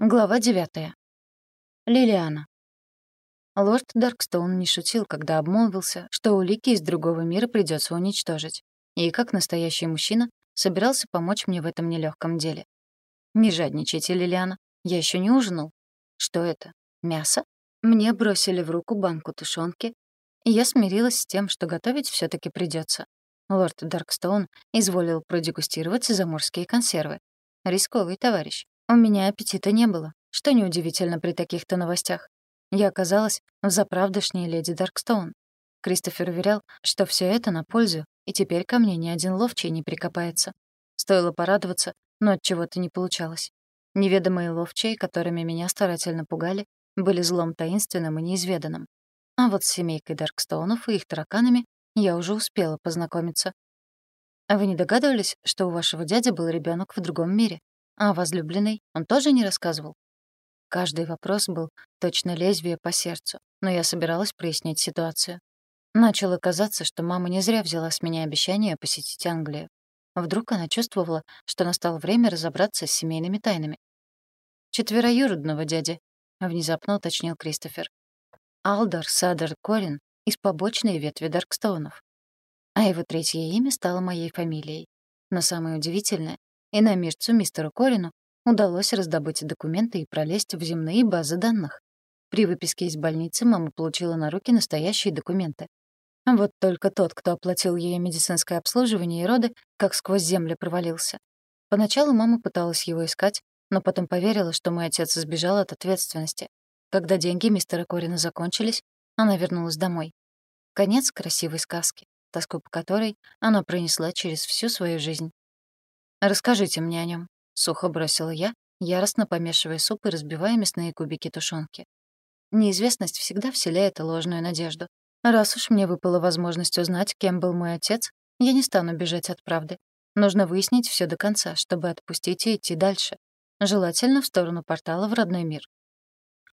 Глава девятая. Лилиана. Лорд Даркстоун не шутил, когда обмолвился, что улики из другого мира придется уничтожить, и, как настоящий мужчина, собирался помочь мне в этом нелегком деле. «Не жадничайте, Лилиана, я еще не ужинал. Что это? Мясо?» Мне бросили в руку банку тушенки, и я смирилась с тем, что готовить все таки придется. Лорд Даркстоун изволил продегустировать заморские консервы. Рисковый товарищ. У меня аппетита не было, что неудивительно при таких-то новостях. Я оказалась в заправдошней леди Даркстоун. Кристофер уверял, что все это на пользу, и теперь ко мне ни один ловчий не прикопается. Стоило порадоваться, но от чего-то не получалось. Неведомые ловчие, которыми меня старательно пугали, были злом таинственным и неизведанным. А вот с семейкой Даркстоунов и их тараканами я уже успела познакомиться. Вы не догадывались, что у вашего дяди был ребенок в другом мире? А возлюбленный он тоже не рассказывал? Каждый вопрос был точно лезвие по сердцу, но я собиралась прояснить ситуацию. Начало казаться, что мама не зря взяла с меня обещание посетить Англию. Вдруг она чувствовала, что настало время разобраться с семейными тайнами. «Четвероюродного дяди», — внезапно уточнил Кристофер. «Алдар Садер Корин из побочной ветви Даркстоунов. А его третье имя стало моей фамилией. Но самое удивительное, Иномирцу мистеру Корину удалось раздобыть документы и пролезть в земные базы данных. При выписке из больницы мама получила на руки настоящие документы. Вот только тот, кто оплатил ей медицинское обслуживание и роды, как сквозь землю провалился. Поначалу мама пыталась его искать, но потом поверила, что мой отец сбежал от ответственности. Когда деньги мистера Корина закончились, она вернулась домой. Конец красивой сказки, тоску по которой она пронесла через всю свою жизнь. «Расскажите мне о нем, сухо бросила я, яростно помешивая суп и разбивая мясные кубики тушенки. Неизвестность всегда вселяет ложную надежду. Раз уж мне выпала возможность узнать, кем был мой отец, я не стану бежать от правды. Нужно выяснить все до конца, чтобы отпустить и идти дальше. Желательно в сторону портала в родной мир.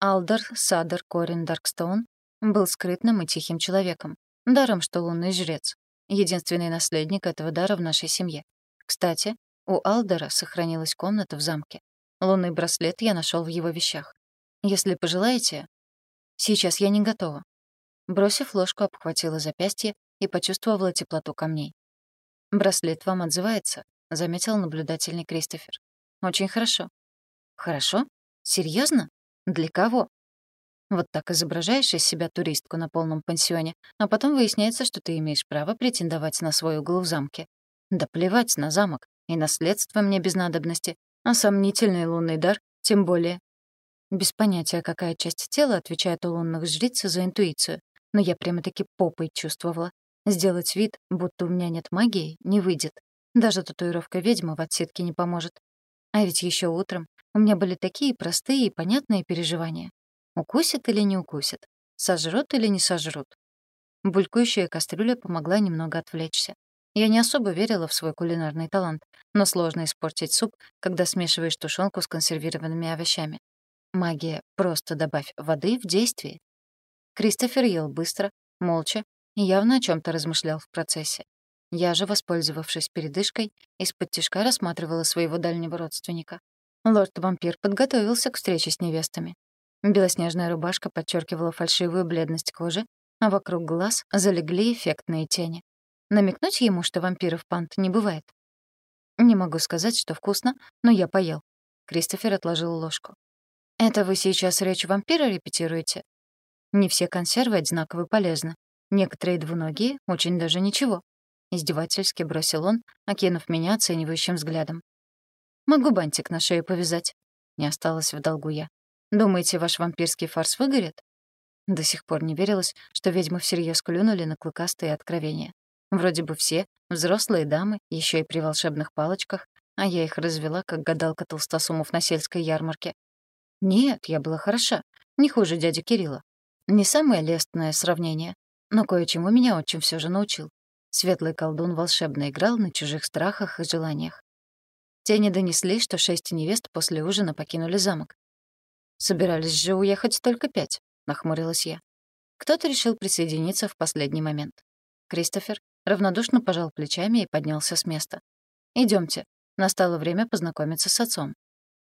Алдар Садер Корин Даркстоун был скрытным и тихим человеком, даром что лунный жрец, единственный наследник этого дара в нашей семье. Кстати, у Алдера сохранилась комната в замке. Лунный браслет я нашел в его вещах. Если пожелаете... Сейчас я не готова. Бросив ложку, обхватила запястье и почувствовала теплоту камней. «Браслет вам отзывается», — заметил наблюдательный Кристофер. «Очень хорошо». «Хорошо? Серьезно? Для кого?» Вот так изображаешь из себя туристку на полном пансионе, а потом выясняется, что ты имеешь право претендовать на свой угол в замке. Да плевать на замок. И наследство мне без надобности, а сомнительный лунный дар тем более. Без понятия, какая часть тела отвечает у лунных жриц за интуицию, но я прямо-таки попой чувствовала. Сделать вид, будто у меня нет магии, не выйдет. Даже татуировка ведьмы в отсетке не поможет. А ведь еще утром у меня были такие простые и понятные переживания. Укусит или не укусит? Сожрут или не сожрут? Булькающая кастрюля помогла немного отвлечься. Я не особо верила в свой кулинарный талант, но сложно испортить суп, когда смешиваешь тушенку с консервированными овощами. Магия «просто добавь воды» в действии. Кристофер ел быстро, молча и явно о чем то размышлял в процессе. Я же, воспользовавшись передышкой, из-под тишка рассматривала своего дальнего родственника. Лорд-вампир подготовился к встрече с невестами. Белоснежная рубашка подчеркивала фальшивую бледность кожи, а вокруг глаз залегли эффектные тени. Намекнуть ему, что вампиров пант не бывает? Не могу сказать, что вкусно, но я поел. Кристофер отложил ложку. Это вы сейчас речь вампира репетируете? Не все консервы одинаково полезны. Некоторые двуногие очень даже ничего. Издевательски бросил он, окинув меня оценивающим взглядом. Могу бантик на шею повязать. Не осталось в долгу я. Думаете, ваш вампирский фарс выгорит? До сих пор не верилось, что ведьмы всерьез клюнули на клыкастые откровения. Вроде бы все, взрослые дамы, еще и при волшебных палочках, а я их развела, как гадалка толстосумов на сельской ярмарке. Нет, я была хороша, не хуже дяди Кирилла. Не самое лестное сравнение, но кое-чему меня отчим все же научил. Светлый колдун волшебно играл на чужих страхах и желаниях. Те не донесли, что шесть невест после ужина покинули замок. «Собирались же уехать только пять», — нахмурилась я. Кто-то решил присоединиться в последний момент. Кристофер, равнодушно пожал плечами и поднялся с места. Идемте, настало время познакомиться с отцом.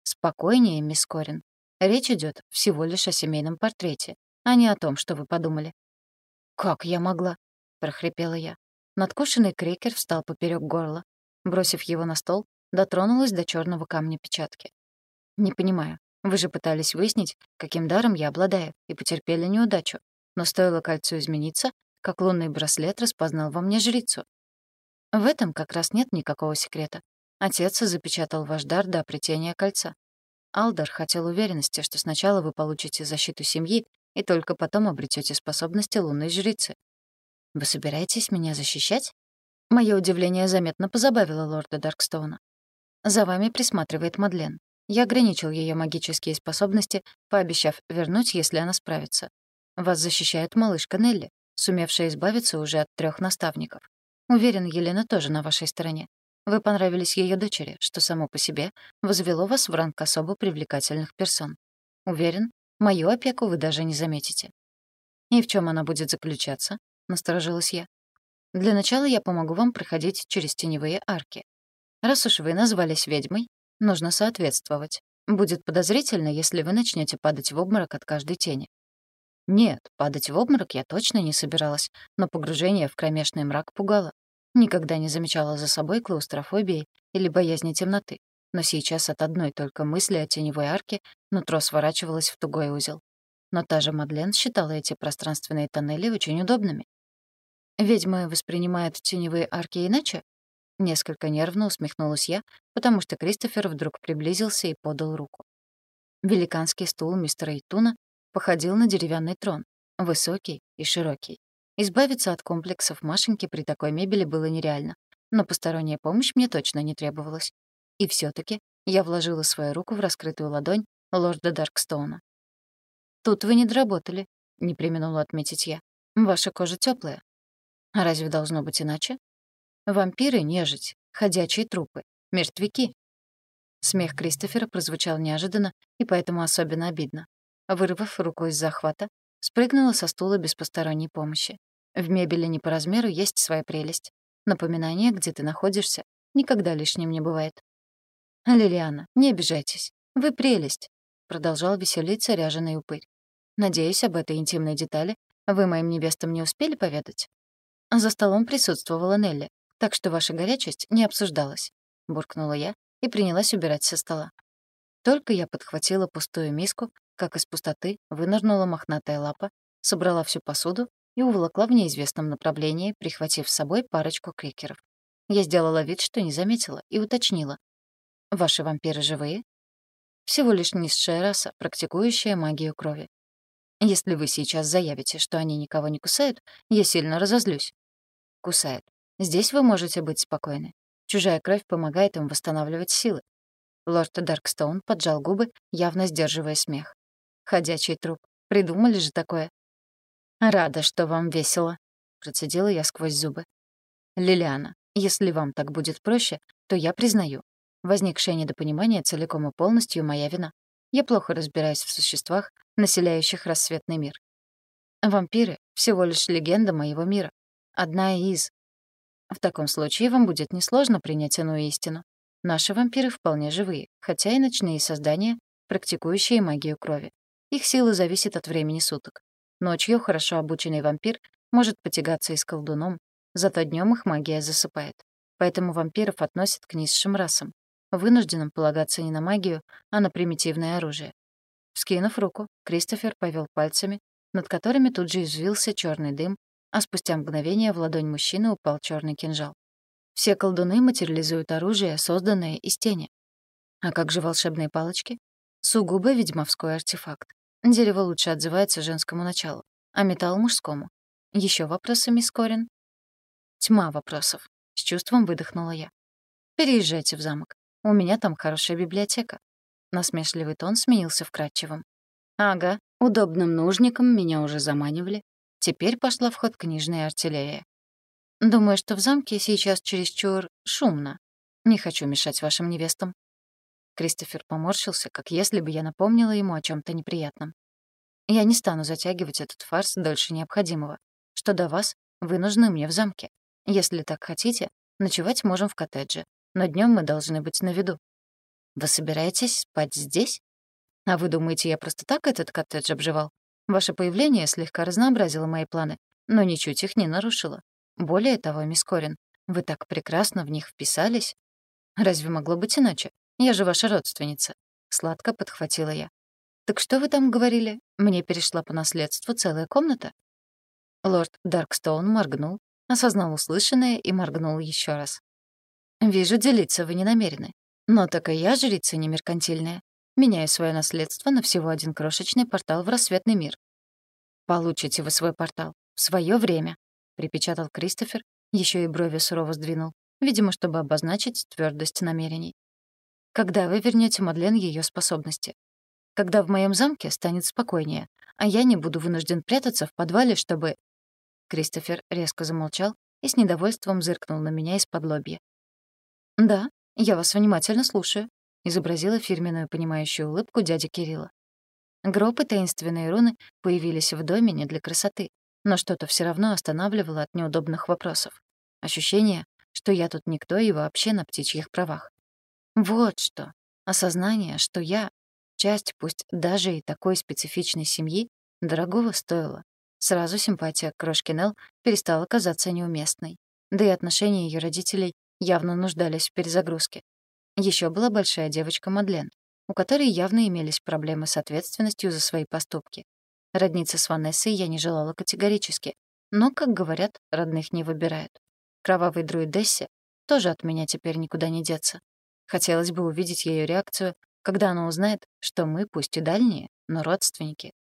Спокойнее, мисс Корин. Речь идет всего лишь о семейном портрете, а не о том, что вы подумали». «Как я могла?» — прохрипела я. Надкушенный крекер встал поперек горла. Бросив его на стол, дотронулась до черного камня печатки. «Не понимаю. Вы же пытались выяснить, каким даром я обладаю, и потерпели неудачу. Но стоило кольцу измениться, как лунный браслет распознал во мне жрицу. В этом как раз нет никакого секрета. Отец запечатал ваш дар до обретения кольца. Алдар хотел уверенности, что сначала вы получите защиту семьи, и только потом обретете способности лунной жрицы. Вы собираетесь меня защищать? Мое удивление заметно позабавило лорда Даркстоуна. За вами присматривает Мадлен. Я ограничил ее магические способности, пообещав вернуть, если она справится. Вас защищает малышка Нелли, сумевшая избавиться уже от трех наставников. Уверен, Елена тоже на вашей стороне. Вы понравились ее дочери, что само по себе возвело вас в ранг особо привлекательных персон. Уверен, мою опеку вы даже не заметите. И в чем она будет заключаться? Насторожилась я. Для начала я помогу вам проходить через теневые арки. Раз уж вы назвались ведьмой, Нужно соответствовать. Будет подозрительно, если вы начнете падать в обморок от каждой тени. Нет, падать в обморок я точно не собиралась, но погружение в кромешный мрак пугало. Никогда не замечала за собой клаустрофобии или боязни темноты. Но сейчас от одной только мысли о теневой арке нутро сворачивалось в тугой узел. Но та же Мадлен считала эти пространственные тоннели очень удобными. Ведьмы воспринимают теневые арки иначе? Несколько нервно усмехнулась я, потому что Кристофер вдруг приблизился и подал руку. Великанский стул мистера Итуна походил на деревянный трон, высокий и широкий. Избавиться от комплексов Машеньки при такой мебели было нереально, но посторонняя помощь мне точно не требовалась. И все таки я вложила свою руку в раскрытую ладонь лорда Даркстоуна. «Тут вы не доработали», — не применула отметить я. «Ваша кожа теплая. А разве должно быть иначе?» Вампиры — нежить, ходячие трупы, мертвяки. Смех Кристофера прозвучал неожиданно и поэтому особенно обидно. Вырвав руку из захвата, спрыгнула со стула без посторонней помощи. В мебели не по размеру есть своя прелесть. Напоминание, где ты находишься, никогда лишним не бывает. «Лилиана, не обижайтесь. Вы прелесть», — продолжал веселиться ряженый упырь. «Надеюсь, об этой интимной детали вы моим невестам не успели поведать?» За столом присутствовала Нелли, так что ваша горячесть не обсуждалась», — буркнула я и принялась убирать со стола. Только я подхватила пустую миску, как из пустоты вынырнула мохнатая лапа, собрала всю посуду и уволокла в неизвестном направлении, прихватив с собой парочку крекеров. Я сделала вид, что не заметила, и уточнила. «Ваши вампиры живые?» «Всего лишь низшая раса, практикующая магию крови. Если вы сейчас заявите, что они никого не кусают, я сильно разозлюсь». «Кусают. Здесь вы можете быть спокойны. Чужая кровь помогает им восстанавливать силы. Лорд Даркстоун поджал губы, явно сдерживая смех. Ходячий труп. Придумали же такое. «Рада, что вам весело», — процедила я сквозь зубы. «Лилиана, если вам так будет проще, то я признаю. Возникшее недопонимание целиком и полностью моя вина. Я плохо разбираюсь в существах, населяющих рассветный мир. Вампиры — всего лишь легенда моего мира. Одна из, в таком случае вам будет несложно принять иную истину. Наши вампиры вполне живые, хотя и ночные создания, практикующие магию крови. Их сила зависит от времени суток. Ночью хорошо обученный вампир может потягаться и с колдуном, зато днем их магия засыпает. Поэтому вампиров относят к низшим расам, вынужденным полагаться не на магию, а на примитивное оружие. Скинув руку, Кристофер повел пальцами, над которыми тут же извился черный дым, а спустя мгновение в ладонь мужчины упал черный кинжал. Все колдуны материализуют оружие, созданное из тени. А как же волшебные палочки? Сугубо ведьмовской артефакт. Дерево лучше отзывается женскому началу, а металл — мужскому. Еще вопросы, мисс Корин? Тьма вопросов. С чувством выдохнула я. Переезжайте в замок. У меня там хорошая библиотека. Насмешливый тон сменился вкрадчивым. Ага, удобным нужником меня уже заманивали, Теперь пошла в ход книжная артиллерия. Думаю, что в замке сейчас чересчур шумно. Не хочу мешать вашим невестам. Кристофер поморщился, как если бы я напомнила ему о чем то неприятном. Я не стану затягивать этот фарс дольше необходимого. Что до вас, вы нужны мне в замке. Если так хотите, ночевать можем в коттедже, но днем мы должны быть на виду. Вы собираетесь спать здесь? А вы думаете, я просто так этот коттедж обживал? Ваше появление слегка разнообразило мои планы, но ничуть их не нарушило. Более того, мисс Корин, вы так прекрасно в них вписались. Разве могло быть иначе? Я же ваша родственница. Сладко подхватила я. Так что вы там говорили? Мне перешла по наследству целая комната? Лорд Даркстоун моргнул, осознал услышанное и моргнул еще раз. «Вижу, делиться вы не намерены. Но так и я жрица не меркантильная. Меняю свое наследство на всего один крошечный портал в рассветный мир. Получите вы свой портал в свое время», — припечатал Кристофер, еще и брови сурово сдвинул, видимо, чтобы обозначить твердость намерений. «Когда вы вернете Мадлен ее способности? Когда в моем замке станет спокойнее, а я не буду вынужден прятаться в подвале, чтобы...» Кристофер резко замолчал и с недовольством зыркнул на меня из-под лобья. «Да, я вас внимательно слушаю», — изобразила фирменную понимающую улыбку дядя Кирилла. Гроб и таинственные руны появились в доме не для красоты, но что-то все равно останавливало от неудобных вопросов. Ощущение, что я тут никто и вообще на птичьих правах. Вот что. Осознание, что я — часть, пусть даже и такой специфичной семьи, дорогого стоило. Сразу симпатия к крошке Нелл перестала казаться неуместной. Да и отношения ее родителей явно нуждались в перезагрузке. Еще была большая девочка Мадлен, у которой явно имелись проблемы с ответственностью за свои поступки. Родниться с Ванессой я не желала категорически, но, как говорят, родных не выбирают. Кровавый друид Десси тоже от меня теперь никуда не деться. Хотелось бы увидеть ее реакцию, когда она узнает, что мы, пусть и дальние, но родственники.